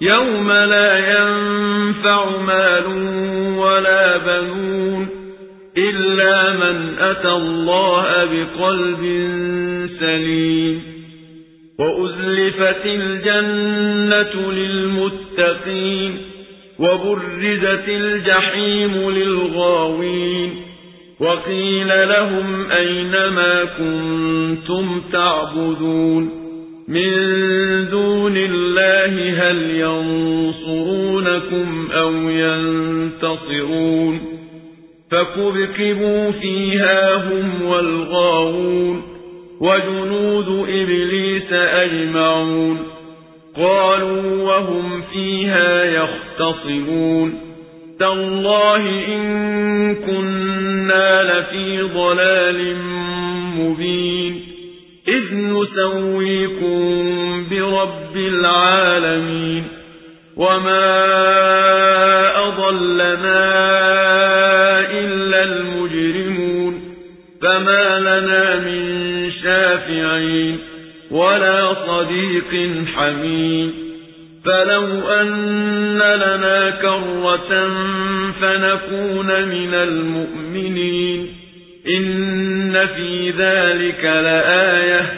يوم لا ينفع مال ولا بنون إلا من أتى الله بقلب سليم وأزلفت الجنة للمتقين وبرزت الجحيم للغاوين وقيل لهم أين ما كنتم تعبدون من دون الله هل ينصرونكم أو ينتصرون فكبكبوا فيها هم والغاوون وجنود إبليس أجمعون قالوا وهم فيها يختصمون تالله إن كنا لفي ضلال مبين إذ نسويكم برب العالمين وما أضلنا إلا المجرمون فما لنا من شافعين ولا صديق حميم فلو أن لنا كرة فنكون من المؤمنين إن في ذلك لآية